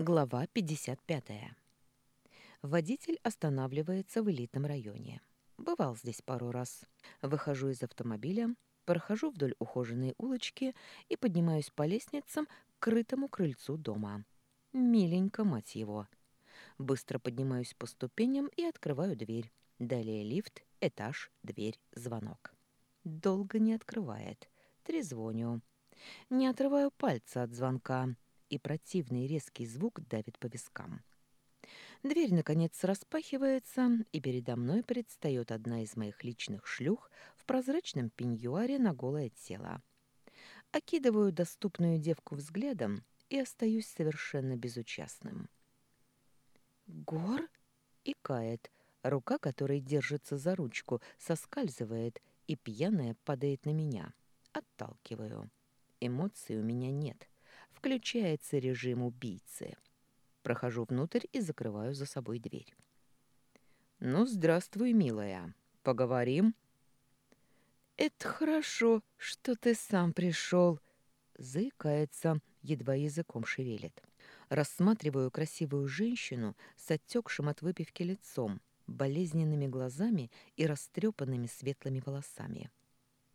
Глава 55. Водитель останавливается в элитном районе. Бывал здесь пару раз. Выхожу из автомобиля, прохожу вдоль ухоженной улочки и поднимаюсь по лестницам к крытому крыльцу дома. Миленько, мать его. Быстро поднимаюсь по ступеням и открываю дверь. Далее лифт, этаж, дверь, звонок. Долго не открывает. Трезвоню. Не отрываю пальца от звонка и противный резкий звук давит по вискам. Дверь, наконец, распахивается, и передо мной предстает одна из моих личных шлюх в прозрачном пеньюаре на голое тело. Окидываю доступную девку взглядом и остаюсь совершенно безучастным. «Гор?» — икает. Рука, которой держится за ручку, соскальзывает, и пьяная падает на меня. Отталкиваю. Эмоций у меня нет — включается режим убийцы. Прохожу внутрь и закрываю за собой дверь. «Ну, здравствуй, милая. Поговорим?» «Это хорошо, что ты сам пришел», — заикается, едва языком шевелит. Рассматриваю красивую женщину с отекшим от выпивки лицом, болезненными глазами и растрепанными светлыми волосами.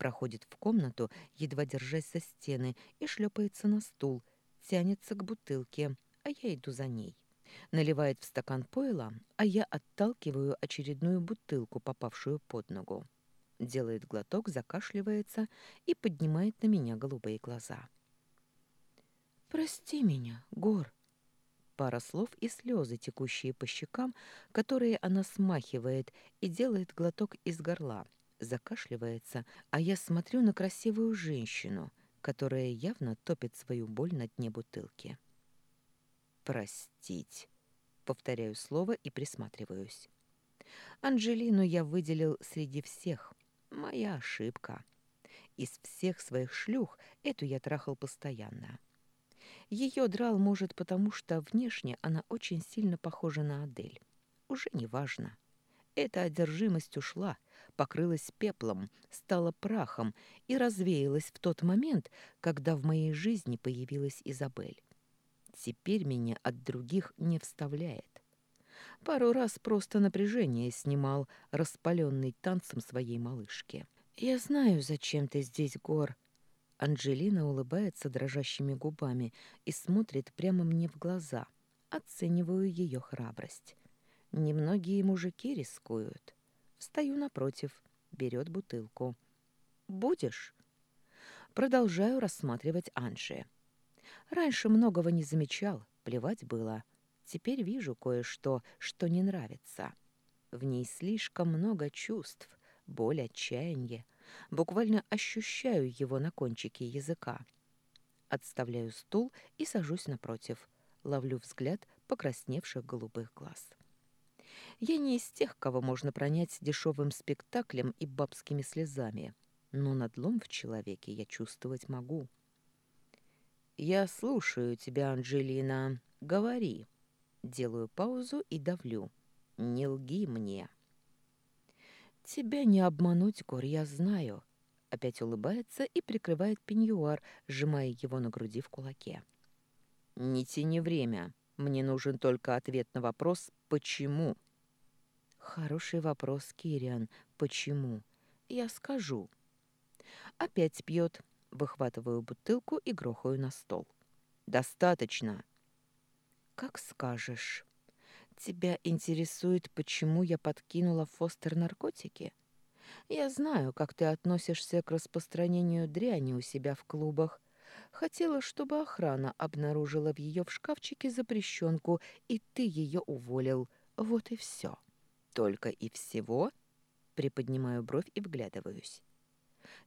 Проходит в комнату, едва держась за стены, и шлепается на стул, тянется к бутылке, а я иду за ней. Наливает в стакан пойла, а я отталкиваю очередную бутылку, попавшую под ногу. Делает глоток, закашливается и поднимает на меня голубые глаза. «Прости меня, Гор!» Пара слов и слезы, текущие по щекам, которые она смахивает и делает глоток из горла, закашливается, а я смотрю на красивую женщину — которая явно топит свою боль на дне бутылки. «Простить», — повторяю слово и присматриваюсь. Анжелину я выделил среди всех. Моя ошибка. Из всех своих шлюх эту я трахал постоянно. Ее драл, может, потому что внешне она очень сильно похожа на Адель. Уже не важно. Эта одержимость ушла — покрылась пеплом, стала прахом и развеялась в тот момент, когда в моей жизни появилась Изабель. Теперь меня от других не вставляет. Пару раз просто напряжение снимал, распаленный танцем своей малышки. «Я знаю, зачем ты здесь, Гор». Анжелина улыбается дрожащими губами и смотрит прямо мне в глаза. Оцениваю ее храбрость. Немногие мужики рискуют. Стою напротив, берет бутылку. «Будешь?» Продолжаю рассматривать Анши. Раньше многого не замечал, плевать было. Теперь вижу кое-что, что не нравится. В ней слишком много чувств, боль, отчаяние. Буквально ощущаю его на кончике языка. Отставляю стул и сажусь напротив. Ловлю взгляд покрасневших голубых глаз. Я не из тех, кого можно пронять дешевым спектаклем и бабскими слезами, но надлом в человеке я чувствовать могу. «Я слушаю тебя, Анджелина. Говори». Делаю паузу и давлю. «Не лги мне». «Тебя не обмануть, Гор, я знаю». Опять улыбается и прикрывает пеньюар, сжимая его на груди в кулаке. «Не тяни время. Мне нужен только ответ на вопрос «почему?». Хороший вопрос, Кириан. Почему? Я скажу. Опять пьет. Выхватываю бутылку и грохаю на стол. Достаточно. Как скажешь. Тебя интересует, почему я подкинула Фостер наркотики? Я знаю, как ты относишься к распространению дряни у себя в клубах. Хотела, чтобы охрана обнаружила в ее в шкафчике запрещенку, и ты ее уволил. Вот и все. Только и всего? Приподнимаю бровь и вглядываюсь.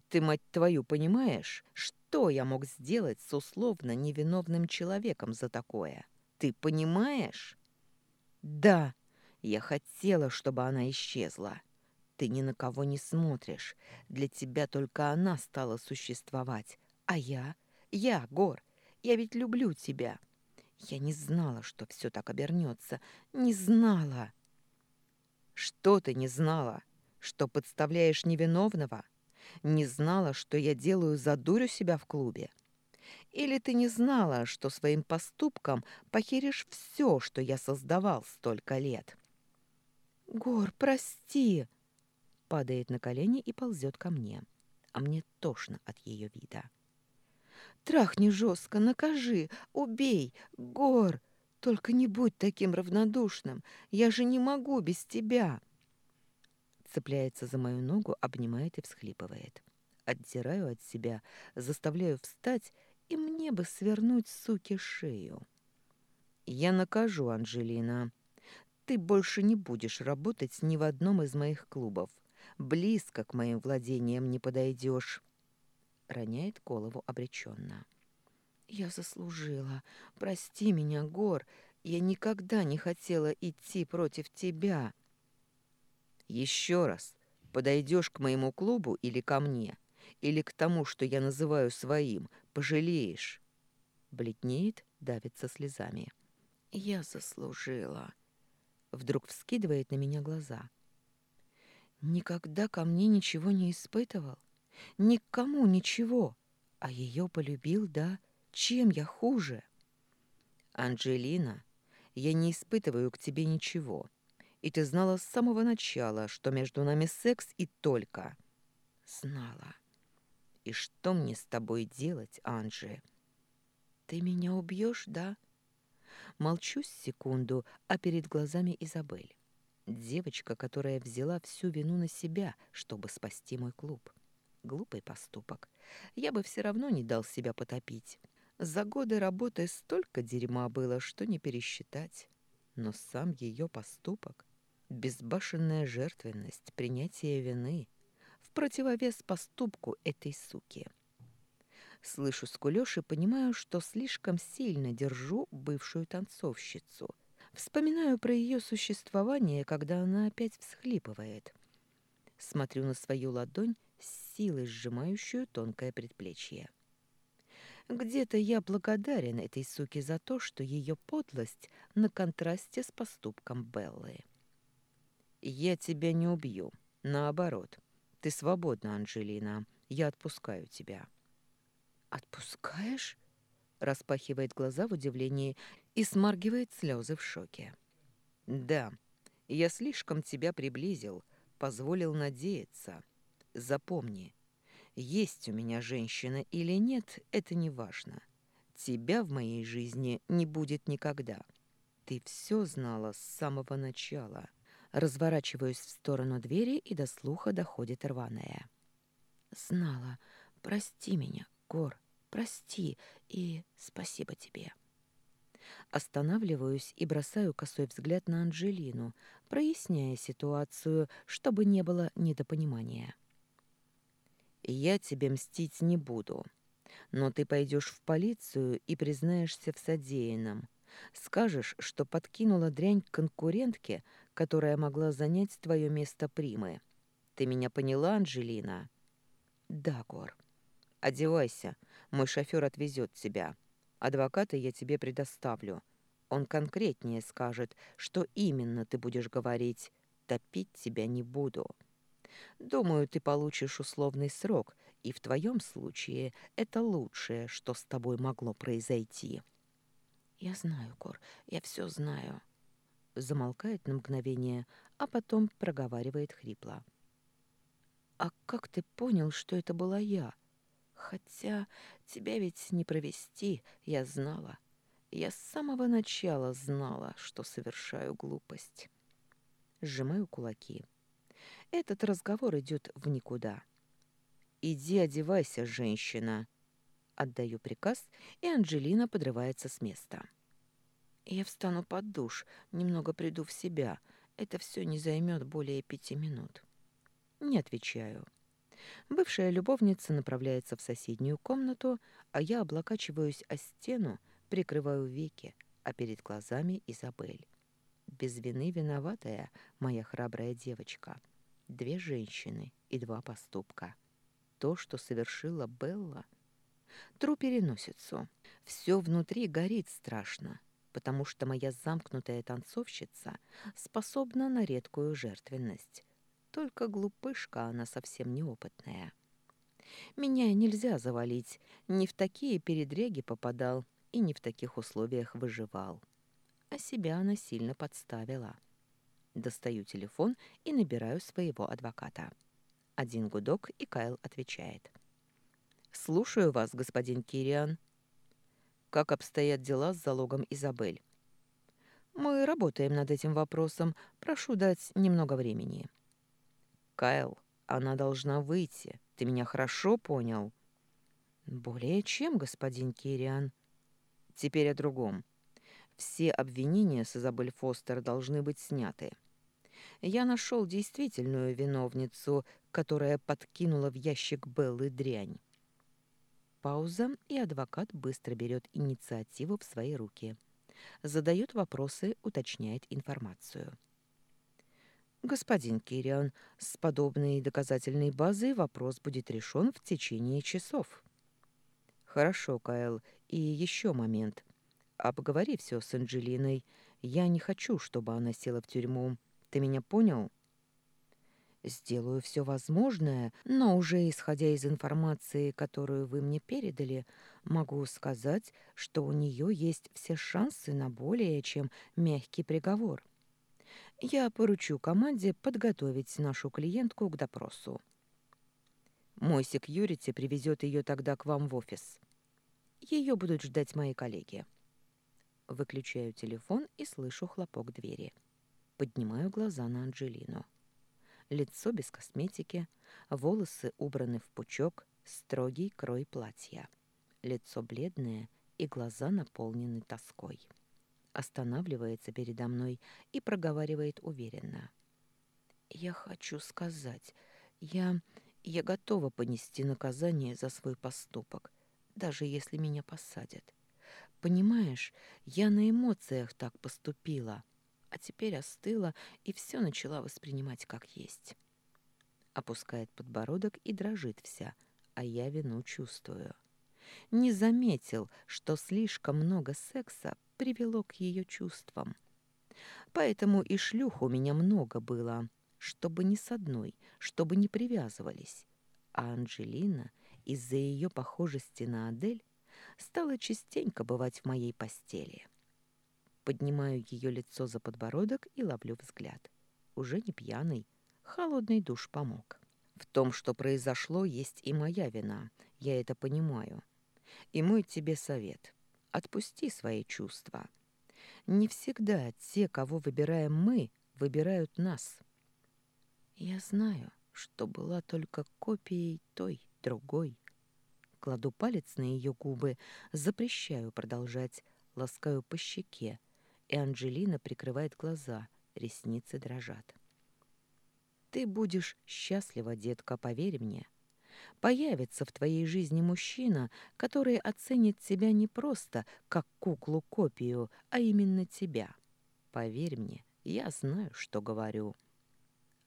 Ты, мать твою, понимаешь, что я мог сделать с условно невиновным человеком за такое? Ты понимаешь? Да, я хотела, чтобы она исчезла. Ты ни на кого не смотришь. Для тебя только она стала существовать. А я? Я, Гор, я ведь люблю тебя. Я не знала, что все так обернется. Не знала. Что ты не знала? Что подставляешь невиновного? Не знала, что я делаю за дурю себя в клубе? Или ты не знала, что своим поступком похеришь все, что я создавал столько лет?» «Гор, прости!» Падает на колени и ползет ко мне, а мне тошно от ее вида. «Трахни жестко, накажи, убей, Гор! Только не будь таким равнодушным, я же не могу без тебя!» Цепляется за мою ногу, обнимает и всхлипывает. Отдираю от себя, заставляю встать, и мне бы свернуть, суки, шею. «Я накажу, Анжелина. Ты больше не будешь работать ни в одном из моих клубов. Близко к моим владениям не подойдешь». Роняет голову обреченно. «Я заслужила. Прости меня, Гор. Я никогда не хотела идти против тебя». «Еще раз. Подойдешь к моему клубу или ко мне, или к тому, что я называю своим, пожалеешь». Бледнеет, давится слезами. «Я заслужила». Вдруг вскидывает на меня глаза. «Никогда ко мне ничего не испытывал? Никому ничего. А ее полюбил, да? Чем я хуже?» «Анджелина, я не испытываю к тебе ничего. И ты знала с самого начала, что между нами секс и только». «Знала». И что мне с тобой делать, Анжи? Ты меня убьешь, да? Молчу секунду, а перед глазами Изабель. Девочка, которая взяла всю вину на себя, чтобы спасти мой клуб. Глупый поступок. Я бы все равно не дал себя потопить. За годы работы столько дерьма было, что не пересчитать. Но сам ее поступок, безбашенная жертвенность, принятие вины — противовес поступку этой суки. Слышу скулёж и понимаю, что слишком сильно держу бывшую танцовщицу. Вспоминаю про ее существование, когда она опять всхлипывает. Смотрю на свою ладонь с силой сжимающую тонкое предплечье. Где-то я благодарен этой суке за то, что ее подлость на контрасте с поступком Беллы. «Я тебя не убью. Наоборот, ты свободна, Анжелина. Я отпускаю тебя. Отпускаешь? Распахивает глаза в удивлении и смаргивает слезы в шоке. Да, я слишком тебя приблизил, позволил надеяться. Запомни, есть у меня женщина или нет, это не важно. Тебя в моей жизни не будет никогда. Ты все знала с самого начала. Разворачиваюсь в сторону двери, и до слуха доходит рваная. «Знала. Прости меня, Гор. Прости. И спасибо тебе». Останавливаюсь и бросаю косой взгляд на Анжелину, проясняя ситуацию, чтобы не было недопонимания. «Я тебе мстить не буду, но ты пойдешь в полицию и признаешься в содеянном. Скажешь, что подкинула дрянь конкурентке, которая могла занять твое место примы. Ты меня поняла, Анжелина? Да, Гор. Одевайся, мой шофер отвезет тебя. Адвоката я тебе предоставлю. Он конкретнее скажет, что именно ты будешь говорить. Топить тебя не буду. Думаю, ты получишь условный срок, и в твоем случае это лучшее, что с тобой могло произойти. Я знаю, Гор, я все знаю замолкает на мгновение, а потом проговаривает хрипло. «А как ты понял, что это была я? Хотя тебя ведь не провести, я знала. Я с самого начала знала, что совершаю глупость». Сжимаю кулаки. Этот разговор идет в никуда. «Иди одевайся, женщина!» Отдаю приказ, и Анжелина подрывается с места. Я встану под душ, немного приду в себя. Это все не займет более пяти минут. Не отвечаю. Бывшая любовница направляется в соседнюю комнату, а я облокачиваюсь о стену, прикрываю веки, а перед глазами Изабель. Без вины виноватая моя храбрая девочка. Две женщины и два поступка. То, что совершила Белла. Тру переносицу. Все внутри горит страшно потому что моя замкнутая танцовщица способна на редкую жертвенность. Только глупышка она совсем неопытная. Меня нельзя завалить, не в такие передряги попадал и не в таких условиях выживал. А себя она сильно подставила. Достаю телефон и набираю своего адвоката. Один гудок, и Кайл отвечает. «Слушаю вас, господин Кириан». «Как обстоят дела с залогом Изабель?» «Мы работаем над этим вопросом. Прошу дать немного времени». «Кайл, она должна выйти. Ты меня хорошо понял?» «Более чем, господин Кириан». «Теперь о другом. Все обвинения с Изабель Фостер должны быть сняты. Я нашел действительную виновницу, которая подкинула в ящик Беллы дрянь. Пауза, и адвокат быстро берет инициативу в свои руки. Задает вопросы, уточняет информацию. «Господин Кириан, с подобной доказательной базой вопрос будет решен в течение часов». «Хорошо, Кайл. И еще момент. Обговори все с Анджелиной. Я не хочу, чтобы она села в тюрьму. Ты меня понял?» Сделаю все возможное, но уже исходя из информации, которую вы мне передали, могу сказать, что у нее есть все шансы на более чем мягкий приговор. Я поручу команде подготовить нашу клиентку к допросу. Мой секьюрити привезет ее тогда к вам в офис. Ее будут ждать мои коллеги. Выключаю телефон и слышу хлопок двери. Поднимаю глаза на Анджелину лицо без косметики, волосы убраны в пучок, строгий крой платья. Лицо бледное и глаза наполнены тоской. Останавливается передо мной и проговаривает уверенно. «Я хочу сказать, я... я готова понести наказание за свой поступок, даже если меня посадят. Понимаешь, я на эмоциях так поступила» а теперь остыла и все начала воспринимать как есть. Опускает подбородок и дрожит вся, а я вину чувствую. Не заметил, что слишком много секса привело к ее чувствам. Поэтому и шлюх у меня много было, чтобы ни с одной, чтобы не привязывались. А Анжелина из-за ее похожести на Адель стала частенько бывать в моей постели. Поднимаю ее лицо за подбородок и ловлю взгляд. Уже не пьяный. Холодный душ помог. В том, что произошло, есть и моя вина. Я это понимаю. И мой тебе совет. Отпусти свои чувства. Не всегда те, кого выбираем мы, выбирают нас. Я знаю, что была только копией той, другой. Кладу палец на ее губы, запрещаю продолжать, ласкаю по щеке, и Анжелина прикрывает глаза, ресницы дрожат. «Ты будешь счастлива, детка, поверь мне. Появится в твоей жизни мужчина, который оценит тебя не просто как куклу-копию, а именно тебя. Поверь мне, я знаю, что говорю».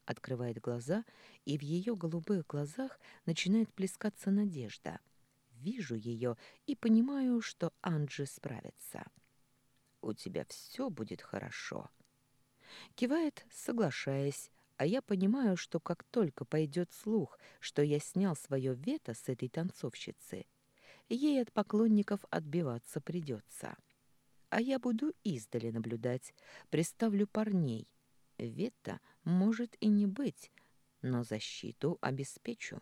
Открывает глаза, и в ее голубых глазах начинает плескаться надежда. Вижу ее и понимаю, что Анджи справится у тебя все будет хорошо». Кивает, соглашаясь, а я понимаю, что как только пойдет слух, что я снял свое вето с этой танцовщицы, ей от поклонников отбиваться придется. А я буду издали наблюдать, представлю парней. Вето может и не быть, но защиту обеспечу.